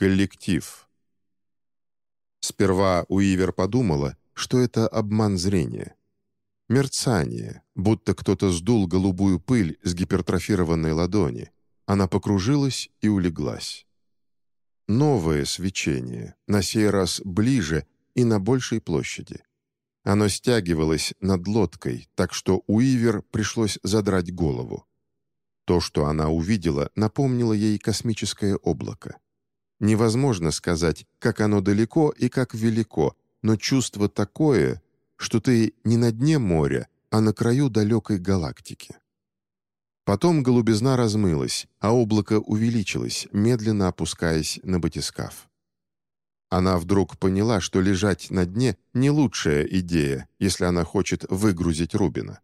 Коллектив. Сперва Уивер подумала, что это обман зрения. Мерцание, будто кто-то сдул голубую пыль с гипертрофированной ладони. Она покружилась и улеглась. Новое свечение, на сей раз ближе и на большей площади. Оно стягивалось над лодкой, так что Уивер пришлось задрать голову. То, что она увидела, напомнило ей космическое облако. Невозможно сказать, как оно далеко и как велико, но чувство такое, что ты не на дне моря, а на краю далекой галактики. Потом голубизна размылась, а облако увеличилось, медленно опускаясь на батискаф. Она вдруг поняла, что лежать на дне — не лучшая идея, если она хочет выгрузить Рубина.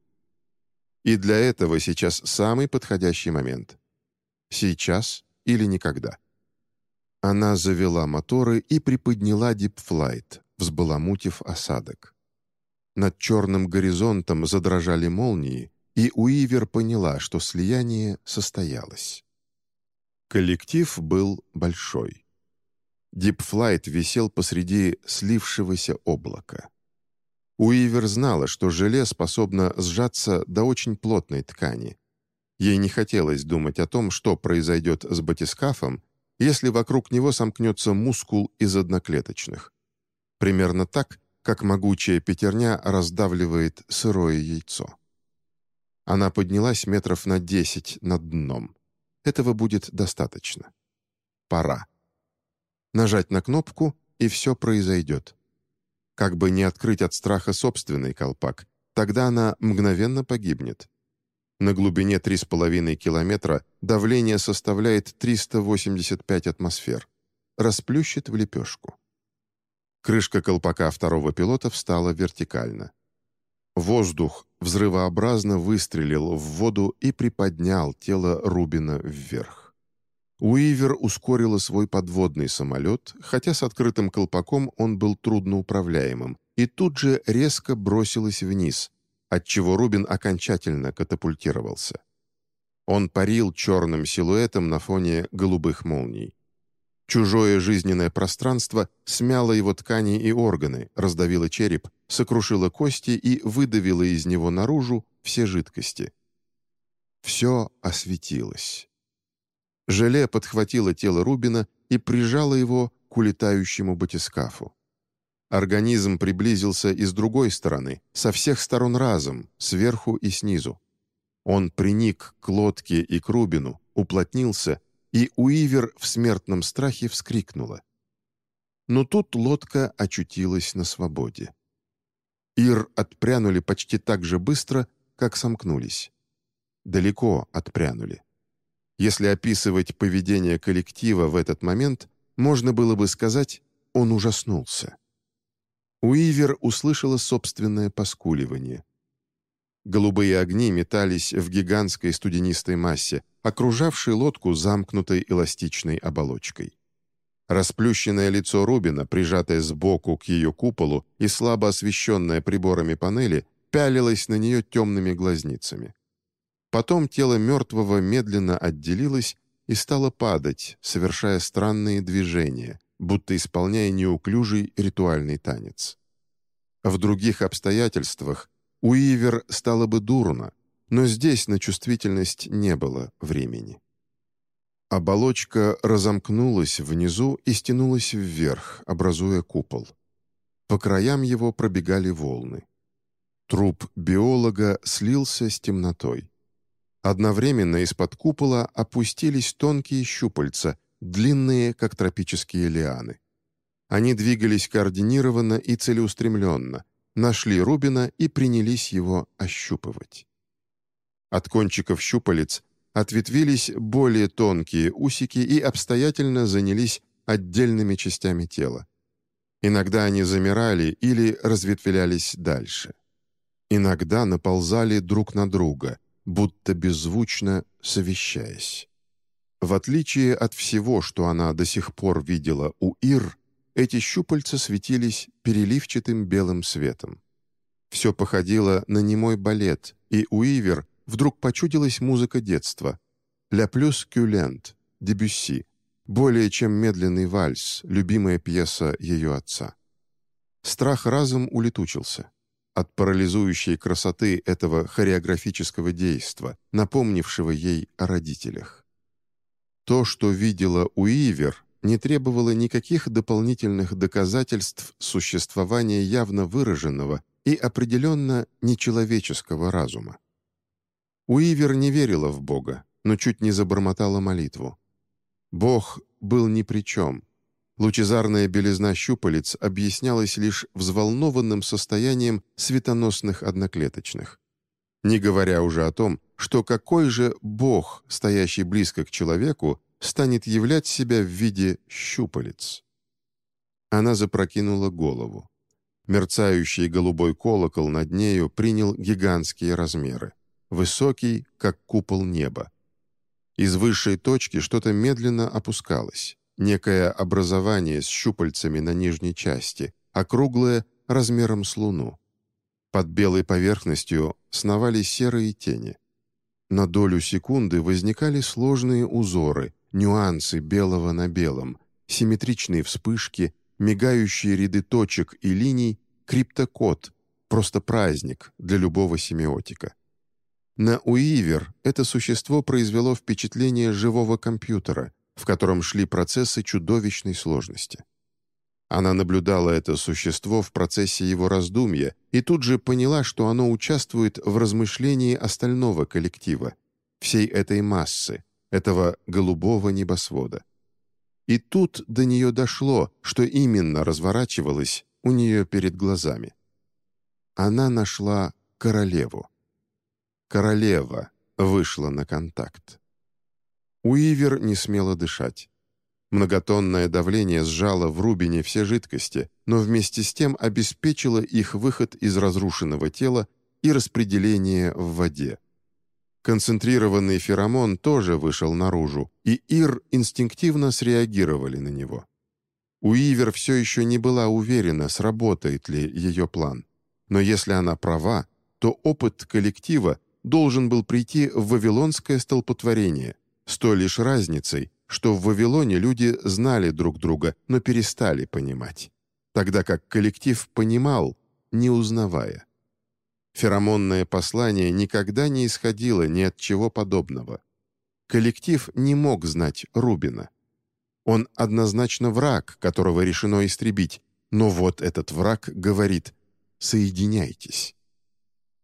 И для этого сейчас самый подходящий момент. Сейчас или никогда. Она завела моторы и приподняла дипфлайт, взбаламутив осадок. Над черным горизонтом задрожали молнии, и Уивер поняла, что слияние состоялось. Коллектив был большой. Дипфлайт висел посреди слившегося облака. Уивер знала, что желе способно сжаться до очень плотной ткани. Ей не хотелось думать о том, что произойдет с батискафом, если вокруг него сомкнется мускул из одноклеточных. Примерно так, как могучая пятерня раздавливает сырое яйцо. Она поднялась метров на десять над дном. Этого будет достаточно. Пора. Нажать на кнопку, и все произойдет. Как бы не открыть от страха собственный колпак, тогда она мгновенно погибнет. На глубине 3,5 километра давление составляет 385 атмосфер. Расплющит в лепешку. Крышка колпака второго пилота встала вертикально. Воздух взрывообразно выстрелил в воду и приподнял тело Рубина вверх. Уивер ускорила свой подводный самолет, хотя с открытым колпаком он был трудноуправляемым, и тут же резко бросилась вниз, отчего Рубин окончательно катапультировался. Он парил черным силуэтом на фоне голубых молний. Чужое жизненное пространство смяло его ткани и органы, раздавило череп, сокрушило кости и выдавило из него наружу все жидкости. Все осветилось. Желе подхватило тело Рубина и прижало его к улетающему батискафу. Организм приблизился и с другой стороны, со всех сторон разом, сверху и снизу. Он приник к лодке и к Рубину, уплотнился, и Уивер в смертном страхе вскрикнула. Но тут лодка очутилась на свободе. Ир отпрянули почти так же быстро, как сомкнулись. Далеко отпрянули. Если описывать поведение коллектива в этот момент, можно было бы сказать, он ужаснулся. Уивер услышала собственное поскуливание. Голубые огни метались в гигантской студенистой массе, окружавшей лодку замкнутой эластичной оболочкой. Расплющенное лицо Рубина, прижатое сбоку к ее куполу и слабо освещенное приборами панели, пялилось на нее темными глазницами. Потом тело мертвого медленно отделилось и стало падать, совершая странные движения, будто исполняя неуклюжий ритуальный танец. В других обстоятельствах Уивер стало бы дурно, но здесь на чувствительность не было времени. Оболочка разомкнулась внизу и стянулась вверх, образуя купол. По краям его пробегали волны. Труп биолога слился с темнотой. Одновременно из-под купола опустились тонкие щупальца, длинные, как тропические лианы. Они двигались координированно и целеустремленно, нашли Рубина и принялись его ощупывать. От кончиков щупалец ответвились более тонкие усики и обстоятельно занялись отдельными частями тела. Иногда они замирали или разветвлялись дальше. Иногда наползали друг на друга, будто беззвучно совещаясь. В отличие от всего, что она до сих пор видела у Ир, эти щупальца светились переливчатым белым светом. Все походило на немой балет, и Уивер вдруг почудилась музыка детства. «Ля плюс кюлент» Дебюсси, более чем медленный вальс, любимая пьеса ее отца. Страх разом улетучился от парализующей красоты этого хореографического действа, напомнившего ей о родителях. То, что видела Уивер, не требовало никаких дополнительных доказательств существования явно выраженного и определенно нечеловеческого разума. Уивер не верила в Бога, но чуть не забормотала молитву. Бог был ни при чем. Лучезарная белизна щупалец объяснялась лишь взволнованным состоянием светоносных одноклеточных. Не говоря уже о том, что какой же Бог, стоящий близко к человеку, станет являть себя в виде щупалец. Она запрокинула голову. Мерцающий голубой колокол над нею принял гигантские размеры, высокий, как купол неба. Из высшей точки что-то медленно опускалось, некое образование с щупальцами на нижней части, округлое размером с луну. Под белой поверхностью сновали серые тени. На долю секунды возникали сложные узоры, нюансы белого на белом, симметричные вспышки, мигающие ряды точек и линий, криптокод, просто праздник для любого семиотика. На Уивер это существо произвело впечатление живого компьютера, в котором шли процессы чудовищной сложности. Она наблюдала это существо в процессе его раздумья и тут же поняла, что оно участвует в размышлении остального коллектива, всей этой массы, этого голубого небосвода. И тут до нее дошло, что именно разворачивалось у нее перед глазами. Она нашла королеву. Королева вышла на контакт. Уивер не смела дышать. Многотонное давление сжало в Рубине все жидкости, но вместе с тем обеспечило их выход из разрушенного тела и распределение в воде. Концентрированный феромон тоже вышел наружу, и Ир инстинктивно среагировали на него. Уивер все еще не была уверена, сработает ли ее план. Но если она права, то опыт коллектива должен был прийти в вавилонское столпотворение, с той лишь разницей, что в Вавилоне люди знали друг друга, но перестали понимать, тогда как коллектив понимал, не узнавая. Феромонное послание никогда не исходило ни от чего подобного. Коллектив не мог знать Рубина. Он однозначно враг, которого решено истребить, но вот этот враг говорит «соединяйтесь».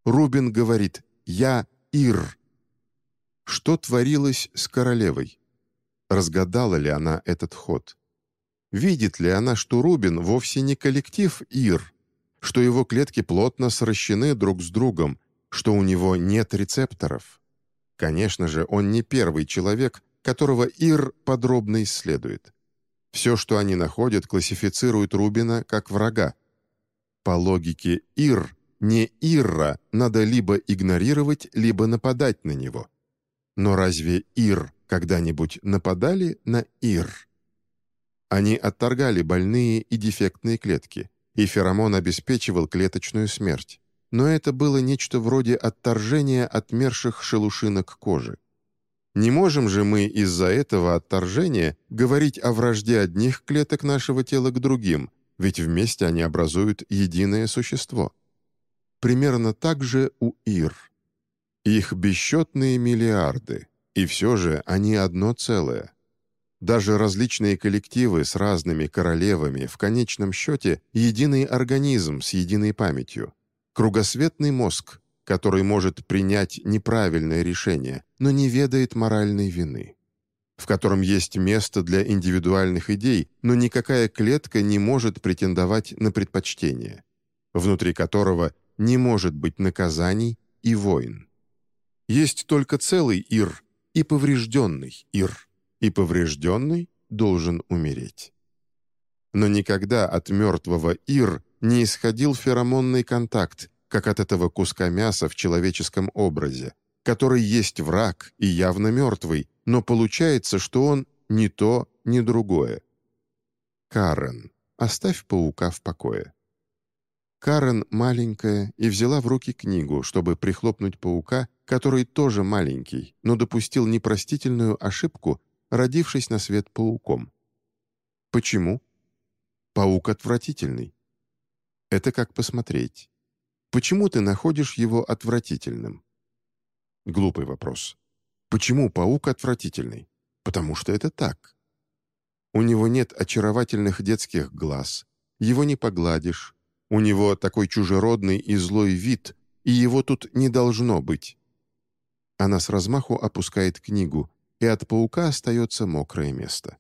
Рубин говорит «я Ир». Что творилось с королевой? Разгадала ли она этот ход? Видит ли она, что Рубин вовсе не коллектив Ир, что его клетки плотно сращены друг с другом, что у него нет рецепторов. Конечно же, он не первый человек, которого Ир подробно исследует. Все, что они находят, классифицирует Рубина как врага. По логике Ир, не Ирра, надо либо игнорировать, либо нападать на него. Но разве Ир когда-нибудь нападали на Ир? Они отторгали больные и дефектные клетки – и феромон обеспечивал клеточную смерть. Но это было нечто вроде отторжения отмерших шелушинок кожи. Не можем же мы из-за этого отторжения говорить о вражде одних клеток нашего тела к другим, ведь вместе они образуют единое существо. Примерно так же у Ир. Их бесчетные миллиарды, и все же они одно целое. Даже различные коллективы с разными королевами в конечном счете единый организм с единой памятью. Кругосветный мозг, который может принять неправильное решение, но не ведает моральной вины. В котором есть место для индивидуальных идей, но никакая клетка не может претендовать на предпочтение. Внутри которого не может быть наказаний и войн. Есть только целый Ир и поврежденный Ир и поврежденный должен умереть. Но никогда от мертвого Ир не исходил феромонный контакт, как от этого куска мяса в человеческом образе, который есть враг и явно мертвый, но получается, что он ни то, ни другое. Карен, оставь паука в покое. Карен маленькая и взяла в руки книгу, чтобы прихлопнуть паука, который тоже маленький, но допустил непростительную ошибку родившись на свет пауком. Почему? Паук отвратительный. Это как посмотреть. Почему ты находишь его отвратительным? Глупый вопрос. Почему паук отвратительный? Потому что это так. У него нет очаровательных детских глаз, его не погладишь, у него такой чужеродный и злой вид, и его тут не должно быть. Она с размаху опускает книгу, и от паука остается мокрое место.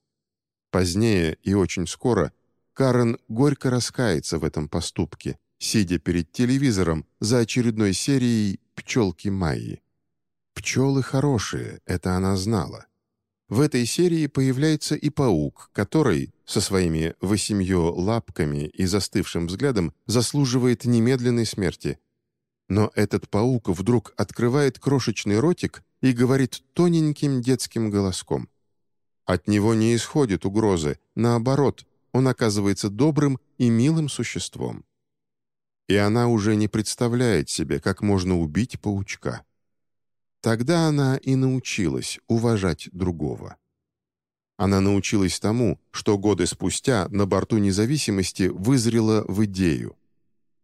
Позднее и очень скоро Карен горько раскается в этом поступке, сидя перед телевизором за очередной серией «Пчелки Майи». Пчелы хорошие, это она знала. В этой серии появляется и паук, который, со своими восемью лапками и застывшим взглядом, заслуживает немедленной смерти. Но этот паук вдруг открывает крошечный ротик и говорит тоненьким детским голоском. От него не исходит угрозы, наоборот, он оказывается добрым и милым существом. И она уже не представляет себе, как можно убить паучка. Тогда она и научилась уважать другого. Она научилась тому, что годы спустя на борту независимости вызрела в идею.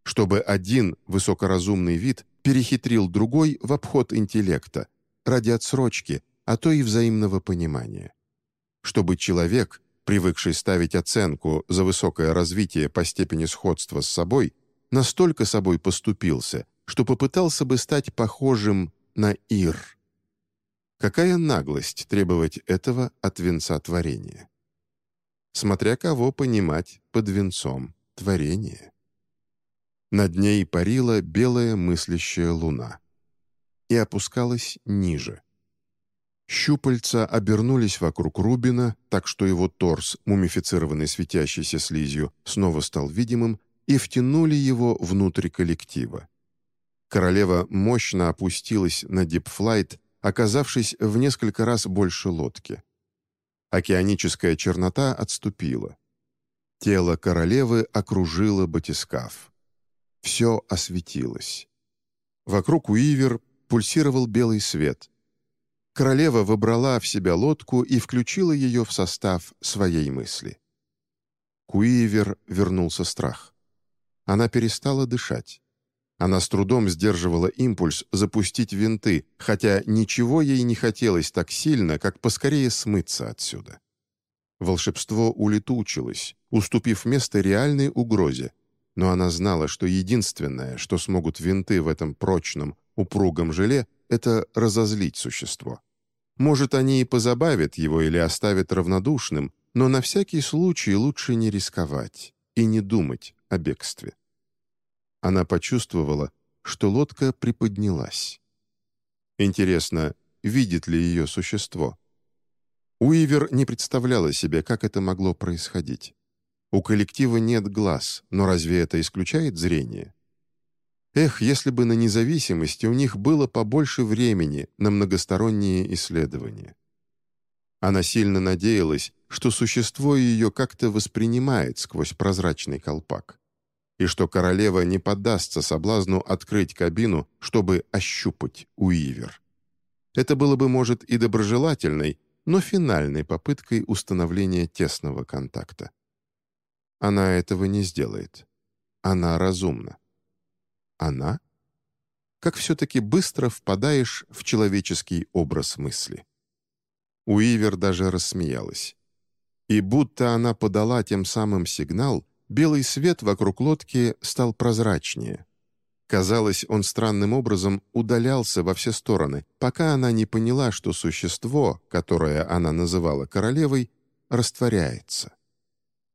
Чтобы один высокоразумный вид перехитрил другой в обход интеллекта, ради отсрочки, а то и взаимного понимания. Чтобы человек, привыкший ставить оценку за высокое развитие по степени сходства с собой, настолько собой поступился, что попытался бы стать похожим на Ир. Какая наглость требовать этого от венца творения? Смотря кого понимать под венцом творения. Над ней парила белая мыслящая луна и опускалась ниже. Щупальца обернулись вокруг Рубина, так что его торс, мумифицированный светящейся слизью, снова стал видимым, и втянули его внутрь коллектива. Королева мощно опустилась на дипфлайт, оказавшись в несколько раз больше лодки. Океаническая чернота отступила. Тело королевы окружило батискаф. Все осветилось. Вокруг Уивер пульсировал белый свет. Королева выбрала в себя лодку и включила ее в состав своей мысли. К Уивер вернулся страх. Она перестала дышать. Она с трудом сдерживала импульс запустить винты, хотя ничего ей не хотелось так сильно, как поскорее смыться отсюда. Волшебство улетучилось, уступив место реальной угрозе, но она знала, что единственное, что смогут винты в этом прочном, упругом желе, это разозлить существо. Может, они и позабавят его или оставят равнодушным, но на всякий случай лучше не рисковать и не думать о бегстве. Она почувствовала, что лодка приподнялась. Интересно, видит ли ее существо? Уивер не представляла себе, как это могло происходить. У коллектива нет глаз, но разве это исключает зрение? Эх, если бы на независимости у них было побольше времени на многосторонние исследования. Она сильно надеялась, что существо ее как-то воспринимает сквозь прозрачный колпак и что королева не поддастся соблазну открыть кабину, чтобы ощупать Уивер. Это было бы, может, и доброжелательной, но финальной попыткой установления тесного контакта. Она этого не сделает. Она разумна. Она? Как все-таки быстро впадаешь в человеческий образ мысли. Уивер даже рассмеялась. И будто она подала тем самым сигнал, белый свет вокруг лодки стал прозрачнее. Казалось, он странным образом удалялся во все стороны, пока она не поняла, что существо, которое она называла королевой, растворяется.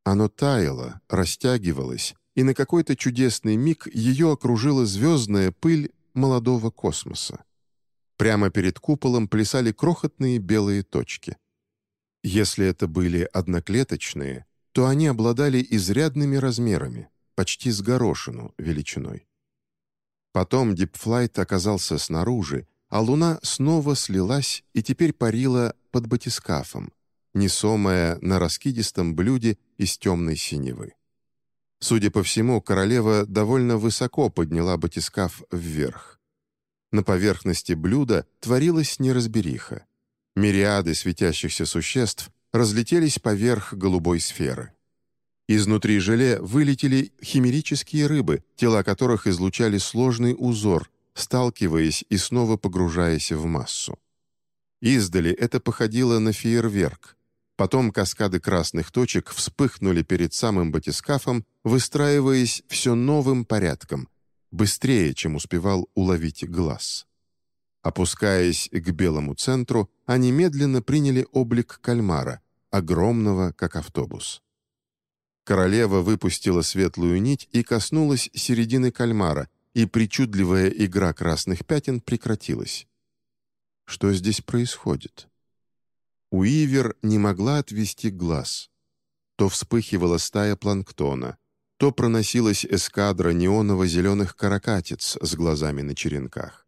Оно таяло, растягивалось, и на какой-то чудесный миг ее окружила звездная пыль молодого космоса. Прямо перед куполом плясали крохотные белые точки. Если это были одноклеточные, то они обладали изрядными размерами, почти с горошину величиной. Потом дипфлайт оказался снаружи, а луна снова слилась и теперь парила под батискафом, несомая на раскидистом блюде из темной синевы. Судя по всему, королева довольно высоко подняла батискаф вверх. На поверхности блюда творилась неразбериха. Мириады светящихся существ разлетелись поверх голубой сферы. Изнутри желе вылетели химерические рыбы, тела которых излучали сложный узор, сталкиваясь и снова погружаясь в массу. Издали это походило на фейерверк. Потом каскады красных точек вспыхнули перед самым батискафом, выстраиваясь все новым порядком, быстрее, чем успевал уловить глаз. Опускаясь к белому центру, они медленно приняли облик кальмара, огромного, как автобус. Королева выпустила светлую нить и коснулась середины кальмара, и причудливая игра красных пятен прекратилась. Что здесь происходит? Уивер не могла отвести глаз. То вспыхивала стая планктона, то проносилась эскадра неоново-зеленых каракатиц с глазами на черенках.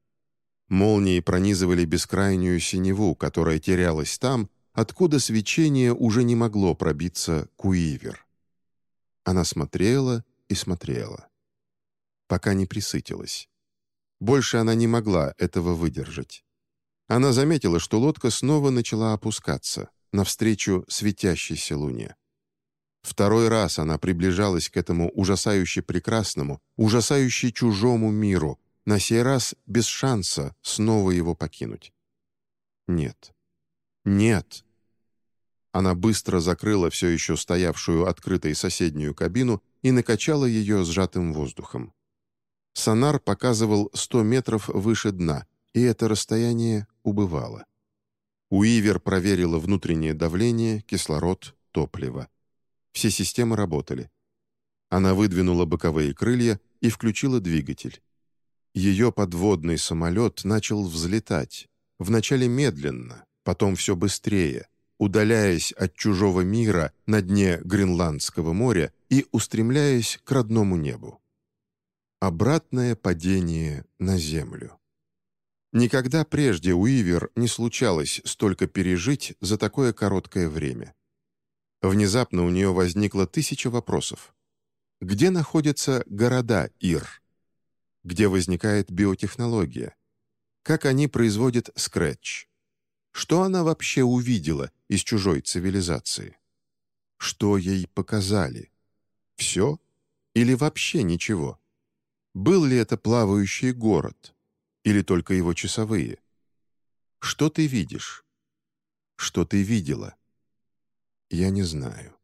Молнии пронизывали бескрайнюю синеву, которая терялась там, откуда свечение уже не могло пробиться к Уивер. Она смотрела и смотрела. Пока не присытилась. Больше она не могла этого выдержать. Она заметила, что лодка снова начала опускаться, навстречу светящейся луне. Второй раз она приближалась к этому ужасающе прекрасному, ужасающе чужому миру, на сей раз без шанса снова его покинуть. Нет. Нет. Она быстро закрыла все еще стоявшую открытой соседнюю кабину и накачала ее сжатым воздухом. Сонар показывал 100 метров выше дна, и это расстояние убывало. Уивер проверила внутреннее давление, кислород, топливо. Все системы работали. Она выдвинула боковые крылья и включила двигатель. Ее подводный самолет начал взлетать, вначале медленно, потом все быстрее — удаляясь от чужого мира на дне Гренландского моря и устремляясь к родному небу. Обратное падение на Землю. Никогда прежде Уивер не случалось столько пережить за такое короткое время. Внезапно у нее возникло тысяча вопросов. Где находятся города Ир? Где возникает биотехнология? Как они производят скретч? Что она вообще увидела из чужой цивилизации? Что ей показали? Все? Или вообще ничего? Был ли это плавающий город? Или только его часовые? Что ты видишь? Что ты видела? Я не знаю.